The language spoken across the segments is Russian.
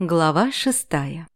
Глава шестая.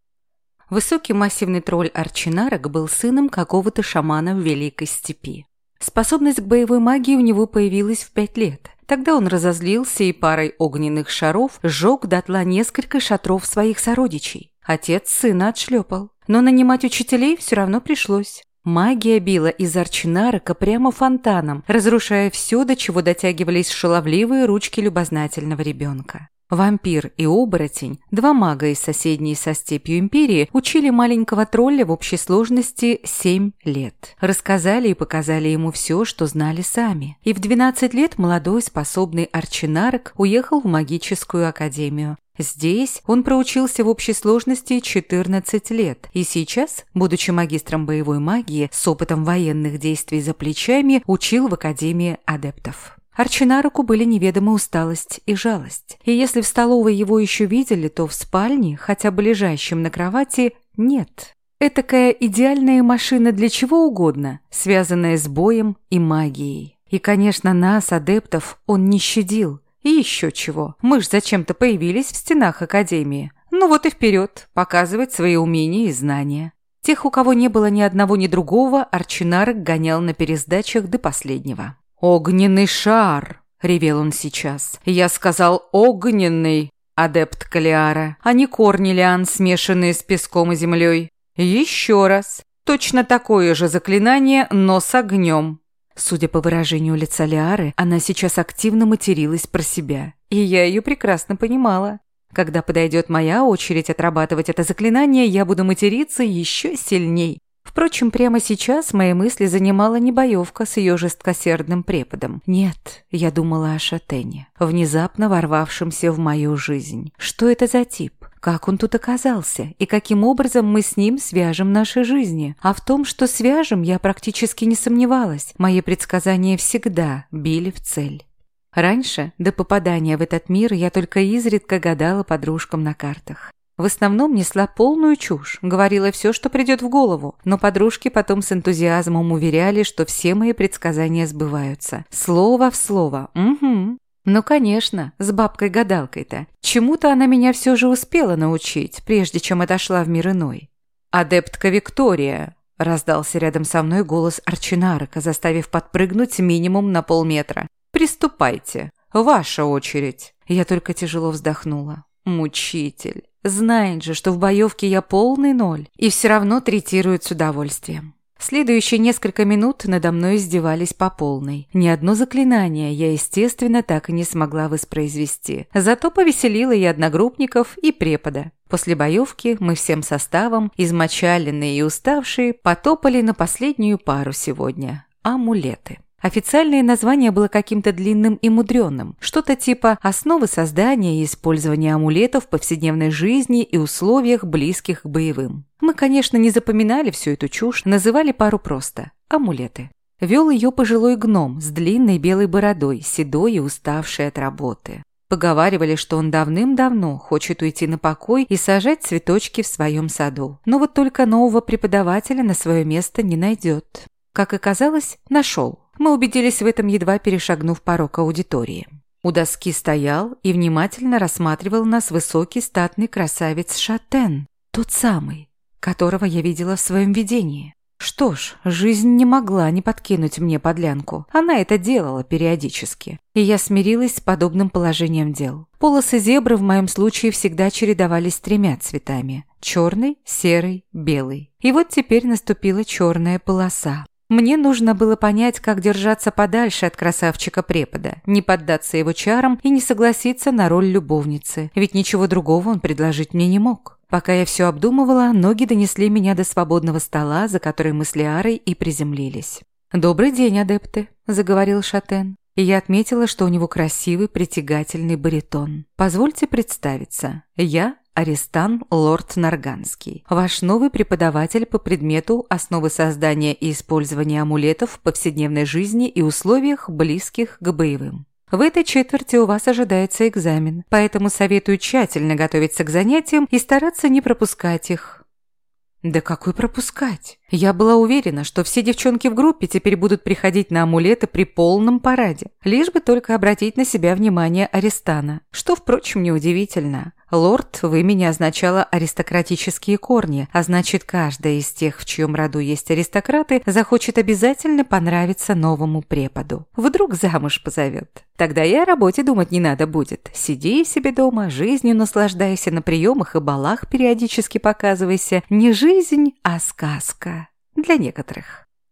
Высокий массивный тролль Арчинарок был сыном какого-то шамана в Великой Степи. Способность к боевой магии у него появилась в пять лет. Тогда он разозлился и парой огненных шаров сжег дотла несколько шатров своих сородичей. Отец сына отшлепал. Но нанимать учителей все равно пришлось. Магия била из Арчинарока прямо фонтаном, разрушая все, до чего дотягивались шаловливые ручки любознательного ребенка. Вампир и оборотень, два мага из соседней со степью империи, учили маленького тролля в общей сложности семь лет. Рассказали и показали ему все, что знали сами. И в 12 лет молодой способный арчинарок уехал в магическую академию. Здесь он проучился в общей сложности 14 лет и сейчас, будучи магистром боевой магии с опытом военных действий за плечами, учил в Академии адептов. Арчинароку были неведомы усталость и жалость. И если в столовой его еще видели, то в спальне, хотя бы лежащем на кровати, нет. Этакая идеальная машина для чего угодно, связанная с боем и магией. И, конечно, нас, адептов, он не щадил. И еще чего. Мы ж зачем-то появились в стенах Академии. Ну вот и вперед, показывать свои умения и знания. Тех, у кого не было ни одного, ни другого, Арчинарок гонял на пересдачах до последнего. «Огненный шар!» — ревел он сейчас. «Я сказал огненный, адепт Калиара, а не корнилиан, смешанные с песком и землей. Еще раз. Точно такое же заклинание, но с огнем». Судя по выражению лица Лиары, она сейчас активно материлась про себя. И я ее прекрасно понимала. Когда подойдет моя очередь отрабатывать это заклинание, я буду материться еще сильней. Впрочем, прямо сейчас мои мысли занимала не боевка с ее жесткосердным преподом. Нет, я думала о Шатене, внезапно ворвавшемся в мою жизнь. Что это за тип? Как он тут оказался? И каким образом мы с ним свяжем наши жизни? А в том, что свяжем, я практически не сомневалась. Мои предсказания всегда били в цель. Раньше, до попадания в этот мир, я только изредка гадала подружкам на картах. В основном несла полную чушь, говорила все, что придет в голову, но подружки потом с энтузиазмом уверяли, что все мои предсказания сбываются. Слово в слово. Угу. Ну, конечно, с бабкой-гадалкой-то. Чему-то она меня все же успела научить, прежде чем отошла в мир иной. «Адептка Виктория», – раздался рядом со мной голос Арчинарока, заставив подпрыгнуть минимум на полметра. «Приступайте. Ваша очередь». Я только тяжело вздохнула. «Мучитель». Знает же, что в боевке я полный ноль, и все равно третирует с удовольствием. Следующие несколько минут надо мной издевались по полной. Ни одно заклинание я, естественно, так и не смогла воспроизвести. Зато повеселила и одногруппников, и препода. После боевки мы всем составом, измочаленные и уставшие, потопали на последнюю пару сегодня – амулеты. Официальное название было каким-то длинным и мудреным, что-то типа «Основы создания и использования амулетов в повседневной жизни и условиях, близких к боевым». Мы, конечно, не запоминали всю эту чушь, называли пару просто «амулеты». Вел ее пожилой гном с длинной белой бородой, седой и уставший от работы. Поговаривали, что он давным-давно хочет уйти на покой и сажать цветочки в своем саду. Но вот только нового преподавателя на свое место не найдет. Как оказалось, нашел. Мы убедились в этом, едва перешагнув порог аудитории. У доски стоял и внимательно рассматривал нас высокий статный красавец Шатен, тот самый, которого я видела в своем видении. Что ж, жизнь не могла не подкинуть мне подлянку. Она это делала периодически. И я смирилась с подобным положением дел. Полосы зебры в моем случае всегда чередовались тремя цветами. Черный, серый, белый. И вот теперь наступила черная полоса. Мне нужно было понять, как держаться подальше от красавчика-препода, не поддаться его чарам и не согласиться на роль любовницы, ведь ничего другого он предложить мне не мог. Пока я все обдумывала, ноги донесли меня до свободного стола, за который мы с Лиарой и приземлились. «Добрый день, адепты», – заговорил Шатен. И я отметила, что у него красивый, притягательный баритон. «Позвольте представиться. Я Аристан Лорд Нарганский, ваш новый преподаватель по предмету «Основы создания и использования амулетов в повседневной жизни и условиях, близких к боевым». В этой четверти у вас ожидается экзамен, поэтому советую тщательно готовиться к занятиям и стараться не пропускать их. Да какой пропускать? Я была уверена, что все девчонки в группе теперь будут приходить на амулеты при полном параде, лишь бы только обратить на себя внимание Арестана, что, впрочем, неудивительно. Лорд в имени означало аристократические корни, а значит, каждая из тех, в чьем роду есть аристократы, захочет обязательно понравиться новому преподу. Вдруг замуж позовет. Тогда и о работе думать не надо будет. Сиди себе дома, жизнью наслаждайся, на приемах и балах периодически показывайся. Не жизнь, а сказка. Для некоторых.